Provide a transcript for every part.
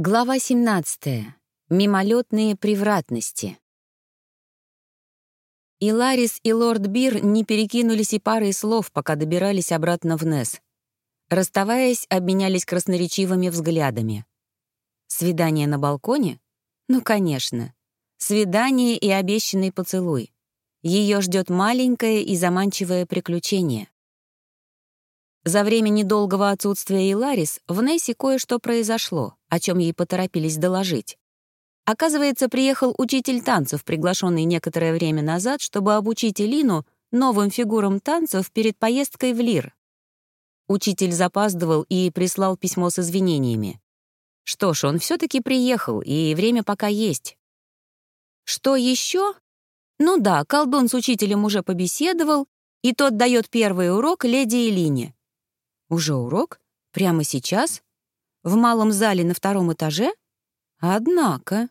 Глава 17. Мимолетные превратности. И Ларис, и лорд Бир не перекинулись и парой слов, пока добирались обратно в Нес. Расставаясь, обменялись красноречивыми взглядами. Свидание на балконе? Ну, конечно. Свидание и обещанный поцелуй. Ее ждет маленькое и заманчивое приключение. За время недолгого отсутствия Иларис в Нессе кое-что произошло, о чем ей поторопились доложить. Оказывается, приехал учитель танцев, приглашенный некоторое время назад, чтобы обучить Элину новым фигурам танцев перед поездкой в Лир. Учитель запаздывал и прислал письмо с извинениями. Что ж, он все таки приехал, и время пока есть. Что еще? Ну да, колдун с учителем уже побеседовал, и тот дает первый урок леди Элине. Уже урок? Прямо сейчас? В малом зале на втором этаже? Однако.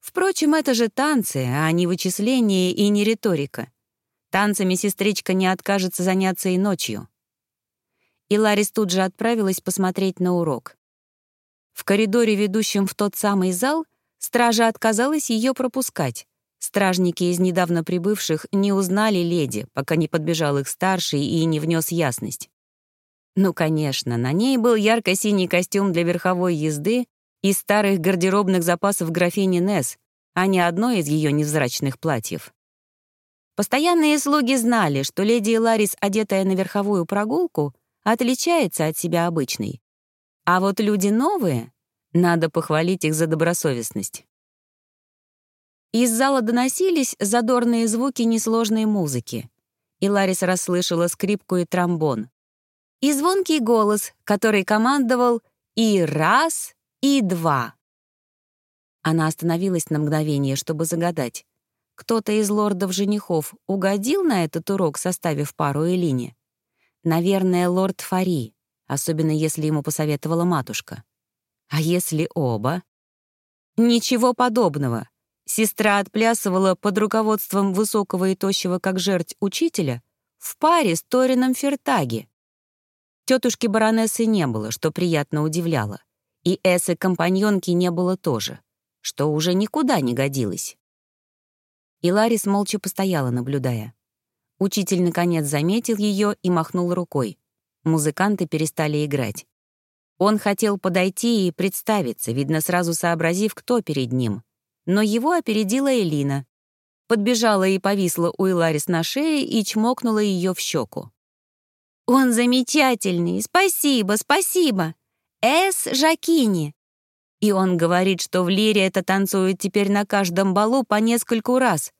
Впрочем, это же танцы, а не вычисление и не риторика. Танцами сестричка не откажется заняться и ночью. И Ларис тут же отправилась посмотреть на урок. В коридоре, ведущем в тот самый зал, стража отказалась ее пропускать. Стражники из недавно прибывших не узнали леди, пока не подбежал их старший и не внес ясность. Ну, конечно, на ней был ярко-синий костюм для верховой езды из старых гардеробных запасов графини Несс, а не одно из ее невзрачных платьев. Постоянные слуги знали, что леди Ларис, одетая на верховую прогулку, отличается от себя обычной. А вот люди новые, надо похвалить их за добросовестность. Из зала доносились задорные звуки несложной музыки. И Ларис расслышала скрипку и тромбон и звонкий голос, который командовал «и раз, и два». Она остановилась на мгновение, чтобы загадать. Кто-то из лордов-женихов угодил на этот урок, составив пару Элине? Наверное, лорд Фари, особенно если ему посоветовала матушка. А если оба? Ничего подобного. Сестра отплясывала под руководством высокого и тощего, как жерть, учителя в паре с Торином Фертаги. Тетушки баронессы не было, что приятно удивляло. И эссы-компаньонки не было тоже, что уже никуда не годилось. И Ларис молча постояла, наблюдая. Учитель, наконец, заметил ее и махнул рукой. Музыканты перестали играть. Он хотел подойти и представиться, видно, сразу сообразив, кто перед ним. Но его опередила Элина. Подбежала и повисла у Иларис на шее и чмокнула ее в щеку. «Он замечательный! Спасибо, спасибо! Эс Жакини!» И он говорит, что в лире это танцуют теперь на каждом балу по нескольку раз.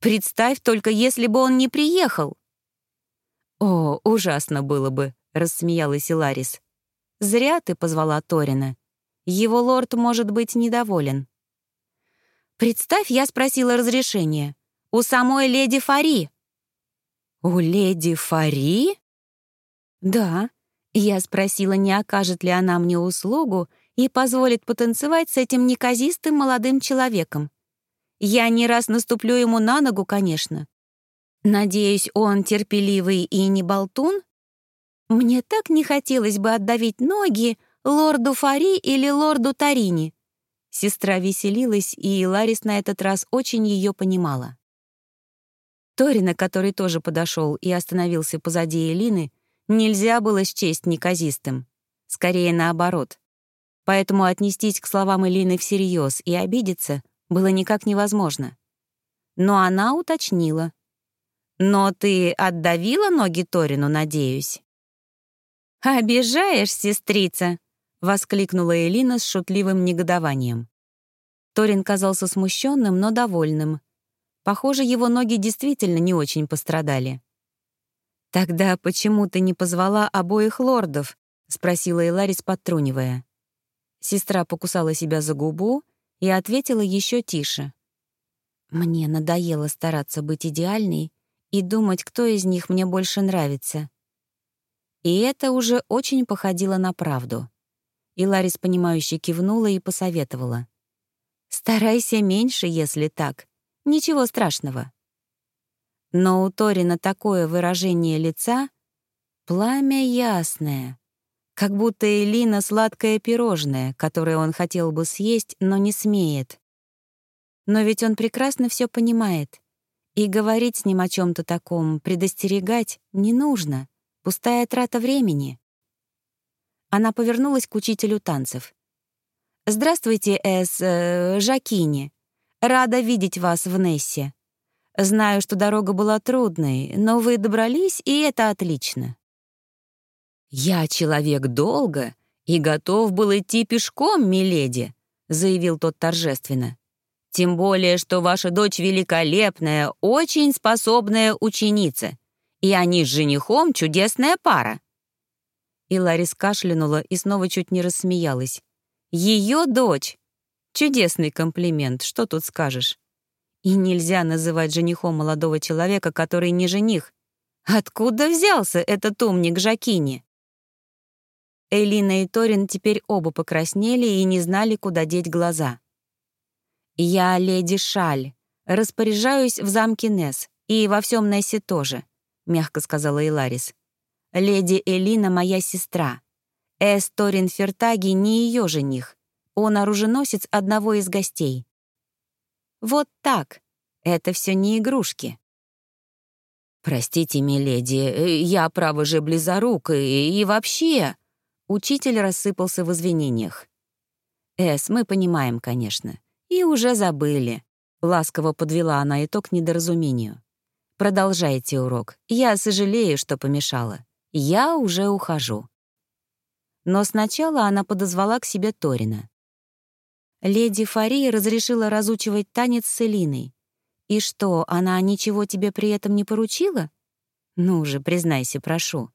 Представь только, если бы он не приехал. «О, ужасно было бы», — рассмеялась Иларис. «Зря ты позвала Торина. Его лорд может быть недоволен». «Представь, я спросила разрешения. У самой леди Фари». «У леди Фари?» «Да». Я спросила, не окажет ли она мне услугу и позволит потанцевать с этим неказистым молодым человеком. Я не раз наступлю ему на ногу, конечно. Надеюсь, он терпеливый и не болтун? Мне так не хотелось бы отдавить ноги лорду Фари или лорду Тарини. Сестра веселилась, и Ларис на этот раз очень ее понимала. Торина, который тоже подошел и остановился позади Элины, нельзя было счесть неказистым. Скорее наоборот. Поэтому отнестись к словам Элины всерьез и обидеться было никак невозможно. Но она уточнила. «Но ты отдавила ноги Торину, надеюсь?» «Обижаешь, сестрица!» — воскликнула Элина с шутливым негодованием. Торин казался смущенным, но довольным. Похоже, его ноги действительно не очень пострадали. «Тогда почему ты не позвала обоих лордов?» — спросила Эларис, подтрунивая. Сестра покусала себя за губу и ответила еще тише. «Мне надоело стараться быть идеальной и думать, кто из них мне больше нравится». И это уже очень походило на правду. И Ларис, понимающе кивнула и посоветовала. «Старайся меньше, если так. Ничего страшного. Но у Торина такое выражение лица — пламя ясное. как будто Элина — сладкое пирожное, которое он хотел бы съесть, но не смеет. Но ведь он прекрасно все понимает. И говорить с ним о чем то таком, предостерегать не нужно. Пустая трата времени. Она повернулась к учителю танцев. «Здравствуйте, Эс... Э, Жакини. Рада видеть вас в Нессе. Знаю, что дорога была трудной, но вы добрались, и это отлично». «Я человек долго и готов был идти пешком, миледи», — заявил тот торжественно. «Тем более, что ваша дочь великолепная, очень способная ученица, и они с женихом чудесная пара». И Ларис кашлянула и снова чуть не рассмеялась. Ее дочь! Чудесный комплимент, что тут скажешь? И нельзя называть женихом молодого человека, который не жених. Откуда взялся этот умник Жакини? Элина и Торин теперь оба покраснели и не знали, куда деть глаза. «Я леди Шаль, распоряжаюсь в замке Нес, и во всем Нессе тоже», — мягко сказала Иларис. «Леди Элина — моя сестра. Эсторин Фертаги не ее жених. Он оруженосец одного из гостей. Вот так. Это все не игрушки. «Простите, миледи, я, право же, близорук, и, и вообще...» Учитель рассыпался в извинениях. «Эс, мы понимаем, конечно. И уже забыли». Ласково подвела она итог недоразумению. «Продолжайте урок. Я сожалею, что помешала. Я уже ухожу». Но сначала она подозвала к себе Торина. Леди Фария разрешила разучивать танец с Элиной. И что, она ничего тебе при этом не поручила? Ну же, признайся, прошу.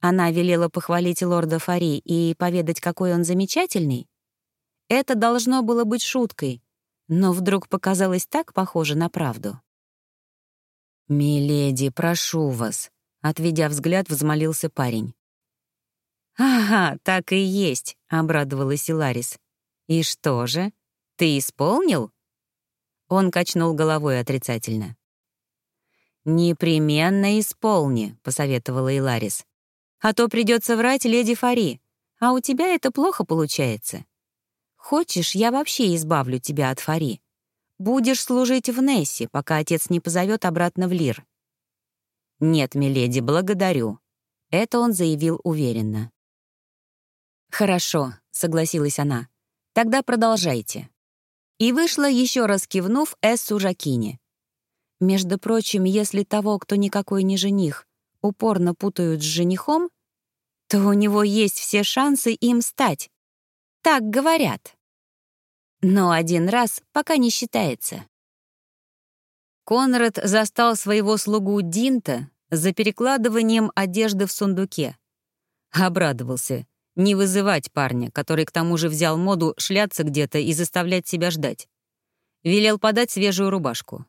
Она велела похвалить лорда Фари и поведать, какой он замечательный? Это должно было быть шуткой, но вдруг показалось так похоже на правду. «Миледи, прошу вас», — отведя взгляд, взмолился парень. «Ага, так и есть», — обрадовалась Иларис. «И что же? Ты исполнил?» Он качнул головой отрицательно. «Непременно исполни», — посоветовала Иларис. «А то придется врать леди Фари, а у тебя это плохо получается. Хочешь, я вообще избавлю тебя от Фари? Будешь служить в Нессе, пока отец не позовет обратно в Лир». «Нет, миледи, благодарю», — это он заявил уверенно. «Хорошо», — согласилась она. «Тогда продолжайте». И вышла, еще раз кивнув Эссу Жакине. Между прочим, если того, кто никакой не жених, упорно путают с женихом, то у него есть все шансы им стать. Так говорят. Но один раз пока не считается. Конрад застал своего слугу Динта за перекладыванием одежды в сундуке. Обрадовался — не вызывать парня, который к тому же взял моду шляться где-то и заставлять себя ждать. Велел подать свежую рубашку.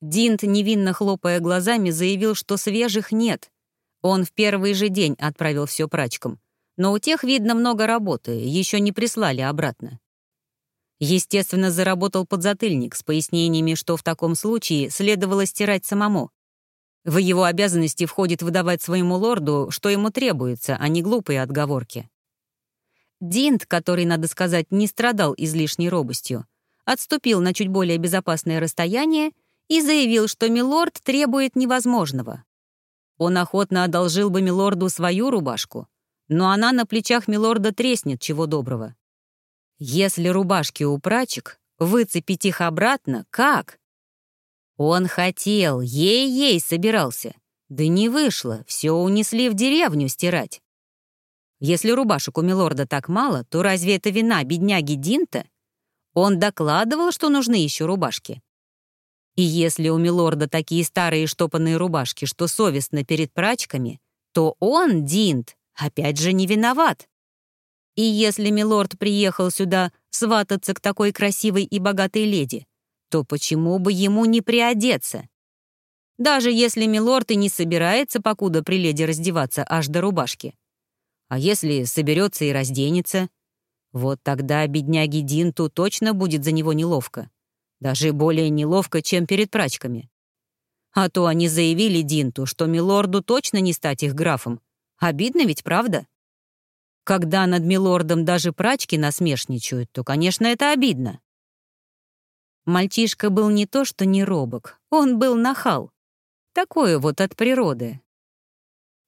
Динт, невинно хлопая глазами, заявил, что свежих нет. Он в первый же день отправил все прачкам. Но у тех, видно, много работы, еще не прислали обратно. Естественно, заработал подзатыльник с пояснениями, что в таком случае следовало стирать самому, в его обязанности входит выдавать своему лорду, что ему требуется, а не глупые отговорки. Динт, который, надо сказать, не страдал излишней робостью, отступил на чуть более безопасное расстояние и заявил, что милорд требует невозможного. Он охотно одолжил бы милорду свою рубашку, но она на плечах милорда треснет чего доброго. Если рубашки у прачек, выцепить их обратно как? Он хотел, ей-ей собирался. Да не вышло, все унесли в деревню стирать. Если рубашек у милорда так мало, то разве это вина бедняги Динта? Он докладывал, что нужны еще рубашки. И если у милорда такие старые штопанные рубашки, что совестно перед прачками, то он, Динт, опять же не виноват. И если милорд приехал сюда свататься к такой красивой и богатой леди, то почему бы ему не приодеться? Даже если милорд и не собирается, покуда при леди раздеваться аж до рубашки. А если соберется и разденется? Вот тогда бедняге Динту точно будет за него неловко. Даже более неловко, чем перед прачками. А то они заявили Динту, что милорду точно не стать их графом. Обидно ведь, правда? Когда над милордом даже прачки насмешничают, то, конечно, это обидно. Мальчишка был не то что не робок, он был нахал. Такое вот от природы.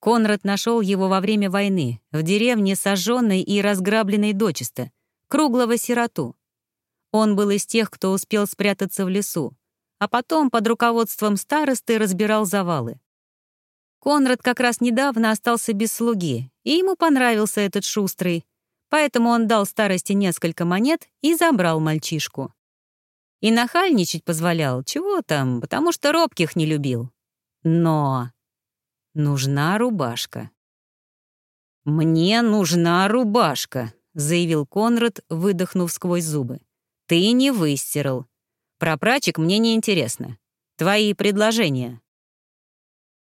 Конрад нашел его во время войны, в деревне сожженной и разграбленной дочисто, круглого сироту. Он был из тех, кто успел спрятаться в лесу, а потом под руководством старосты разбирал завалы. Конрад как раз недавно остался без слуги, и ему понравился этот шустрый, поэтому он дал старости несколько монет и забрал мальчишку. И нахальничать позволял, чего там, потому что робких не любил. Но нужна рубашка. «Мне нужна рубашка», — заявил Конрад, выдохнув сквозь зубы. «Ты не выстирал. Про прачек мне не интересно. Твои предложения».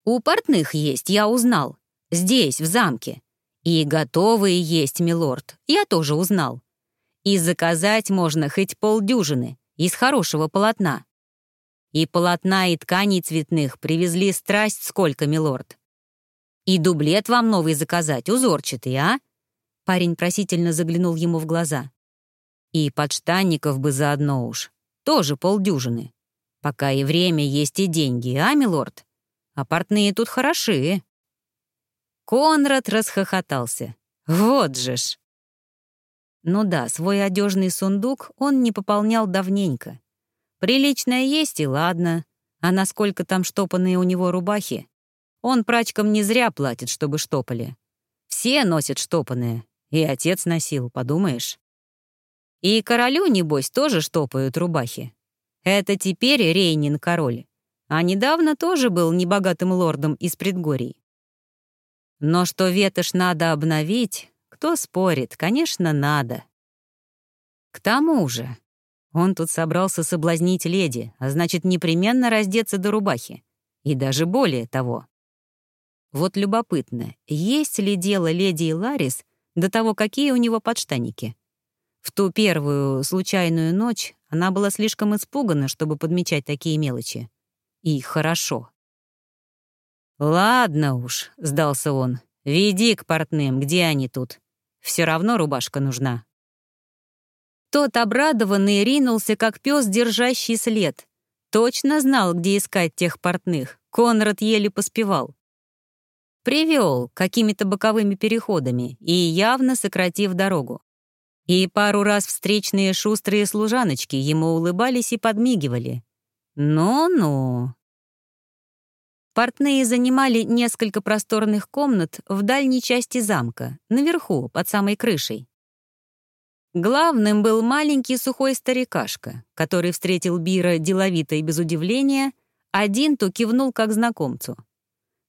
«У портных есть, я узнал. Здесь, в замке. И готовые есть, милорд, я тоже узнал. И заказать можно хоть полдюжины из хорошего полотна. И полотна, и тканей цветных привезли страсть сколько, милорд. И дублет вам новый заказать, узорчатый, а? Парень просительно заглянул ему в глаза. И подштанников бы заодно уж. Тоже полдюжины. Пока и время есть, и деньги, а, милорд? А портные тут хороши. Конрад расхохотался. Вот же ж. Ну да, свой одежный сундук он не пополнял давненько. Приличное есть и ладно, а насколько там штопанные у него рубахи? Он прачкам не зря платит, чтобы штопали. Все носят штопанные, и отец носил, подумаешь. И королю, небось, тоже штопают рубахи. Это теперь Рейнин король, а недавно тоже был небогатым лордом из предгорий. Но что ветошь надо обновить, кто спорит? Конечно, надо. К тому же, он тут собрался соблазнить леди, а значит, непременно раздеться до рубахи. И даже более того. Вот любопытно, есть ли дело леди и Ларис до того, какие у него подштаники? В ту первую случайную ночь она была слишком испугана, чтобы подмечать такие мелочи. И хорошо. «Ладно уж», — сдался он, — «веди к портным, где они тут?» Все равно рубашка нужна». Тот обрадованный ринулся, как пес, держащий след. Точно знал, где искать тех портных. Конрад еле поспевал. Привел какими-то боковыми переходами и явно сократив дорогу. И пару раз встречные шустрые служаночки ему улыбались и подмигивали. Ну-ну. Портные занимали несколько просторных комнат в дальней части замка, наверху, под самой крышей. Главным был маленький сухой старикашка, который встретил Бира деловито и без удивления, а Динту кивнул как знакомцу.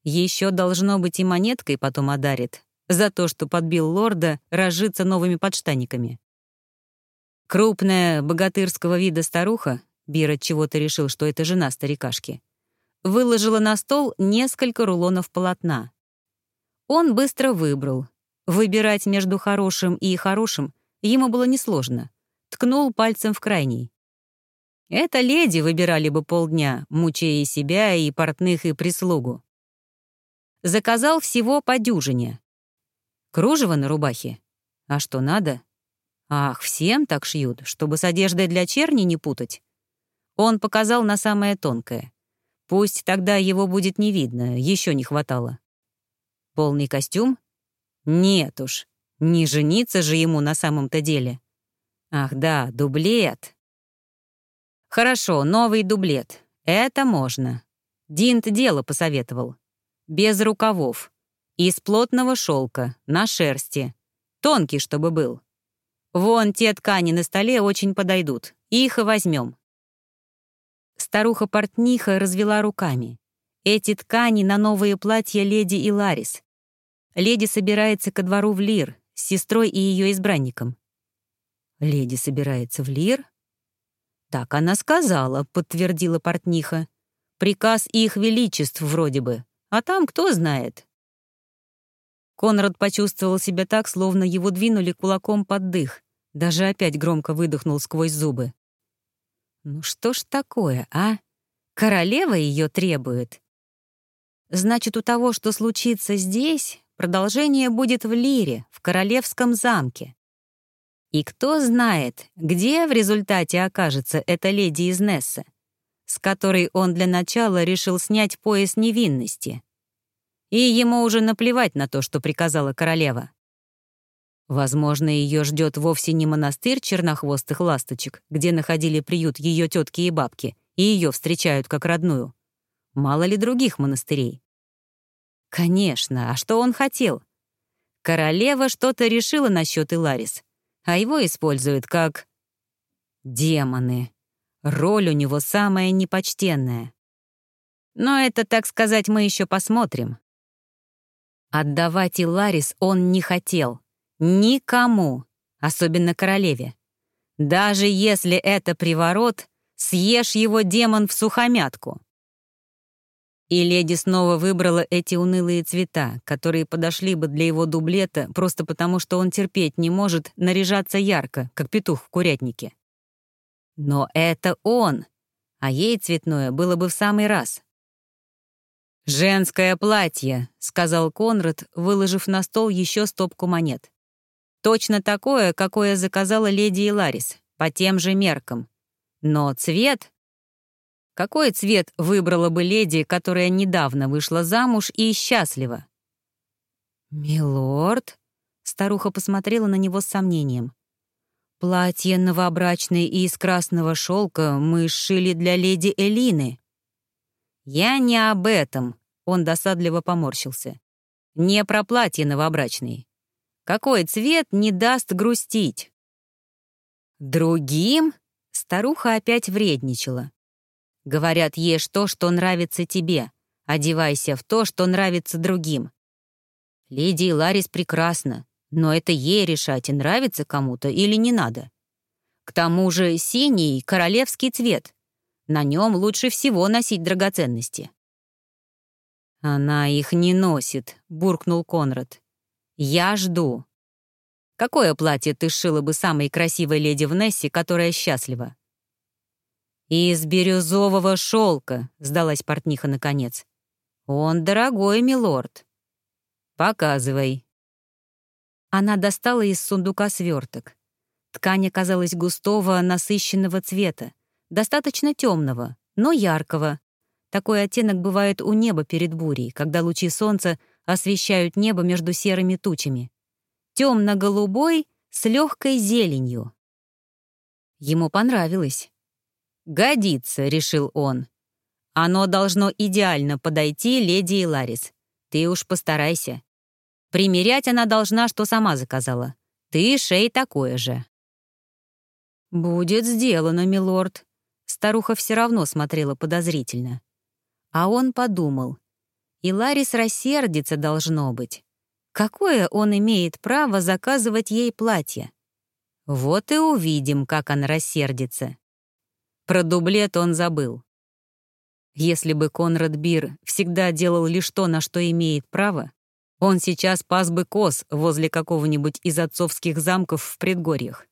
Еще должно быть и монеткой потом одарит за то, что подбил лорда разжиться новыми подштаниками. Крупная, богатырского вида старуха, Бир от чего-то решил, что это жена старикашки, выложила на стол несколько рулонов полотна. Он быстро выбрал. Выбирать между хорошим и хорошим ему было несложно. Ткнул пальцем в крайний. Это леди выбирали бы полдня, мучая и себя, и портных, и прислугу. Заказал всего по дюжине. Кружево на рубахе? А что надо? Ах, всем так шьют, чтобы с одеждой для черни не путать. Он показал на самое тонкое. Пусть тогда его будет не видно, еще не хватало. Полный костюм? Нет уж, не жениться же ему на самом-то деле. Ах да, дублет. Хорошо, новый дублет. Это можно. Динт дело посоветовал. Без рукавов. Из плотного шелка, на шерсти. Тонкий, чтобы был. Вон те ткани на столе очень подойдут. Их и возьмем. Старуха-портниха развела руками. Эти ткани на новые платья леди и Ларис. Леди собирается ко двору в Лир с сестрой и ее избранником. Леди собирается в Лир? Так она сказала, подтвердила портниха. Приказ их величеств вроде бы, а там кто знает. Конрад почувствовал себя так, словно его двинули кулаком под дых. Даже опять громко выдохнул сквозь зубы. Ну что ж такое, а? Королева ее требует. Значит, у того, что случится здесь, продолжение будет в Лире, в Королевском замке. И кто знает, где в результате окажется эта леди из Несса, с которой он для начала решил снять пояс невинности. И ему уже наплевать на то, что приказала королева. Возможно, ее ждет вовсе не монастырь чернохвостых ласточек, где находили приют ее тетки и бабки, и ее встречают как родную. Мало ли других монастырей. Конечно, а что он хотел? Королева что-то решила насчет Иларис, а его используют как... Демоны. Роль у него самая непочтенная. Но это, так сказать, мы еще посмотрим. Отдавать Иларис он не хотел. Никому, особенно королеве. Даже если это приворот, съешь его демон в сухомятку. И леди снова выбрала эти унылые цвета, которые подошли бы для его дублета просто потому, что он терпеть не может наряжаться ярко, как петух в курятнике. Но это он, а ей цветное было бы в самый раз. «Женское платье», — сказал Конрад, выложив на стол еще стопку монет. «Точно такое, какое заказала леди Иларис, по тем же меркам. Но цвет какой цвет выбрала бы леди, которая недавно вышла замуж и счастлива? «Милорд?» — старуха посмотрела на него с сомнением. «Платье новобрачное и из красного шелка мы сшили для леди Элины». «Я не об этом», — он досадливо поморщился. «Не про платье новобрачное. Какой цвет не даст грустить?» «Другим?» — старуха опять вредничала. Говорят, ешь то, что нравится тебе, одевайся в то, что нравится другим. Леди Ларис прекрасна, но это ей решать, нравится кому-то или не надо. К тому же синий — королевский цвет. На нем лучше всего носить драгоценности. «Она их не носит», — буркнул Конрад. «Я жду». «Какое платье ты сшила бы самой красивой леди в Нессе, которая счастлива?» «Из бирюзового шелка», — сдалась портниха наконец. «Он дорогой, милорд». «Показывай». Она достала из сундука сверток. Ткань оказалась густого, насыщенного цвета, достаточно темного, но яркого. Такой оттенок бывает у неба перед бурей, когда лучи солнца освещают небо между серыми тучами. Темно-голубой с легкой зеленью. Ему понравилось. «Годится», — решил он. «Оно должно идеально подойти леди Иларис. Ты уж постарайся. Примерять она должна, что сама заказала. Ты шей такое же». «Будет сделано, милорд». Старуха все равно смотрела подозрительно. А он подумал. И Ларис рассердится должно быть. Какое он имеет право заказывать ей платье? Вот и увидим, как она рассердится. Про дублет он забыл. Если бы Конрад Бир всегда делал лишь то, на что имеет право, он сейчас пас бы коз возле какого-нибудь из отцовских замков в предгорьях.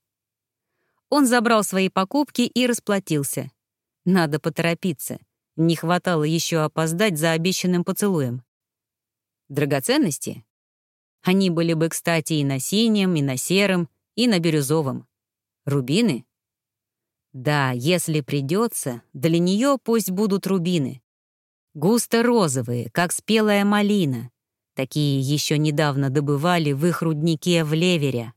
Он забрал свои покупки и расплатился. Надо поторопиться. Не хватало еще опоздать за обещанным поцелуем. Драгоценности? Они были бы, кстати, и на синем, и на сером, и на бирюзовом. Рубины? Да, если придется, для нее пусть будут рубины. Густо-розовые, как спелая малина. Такие еще недавно добывали в их руднике в Левере.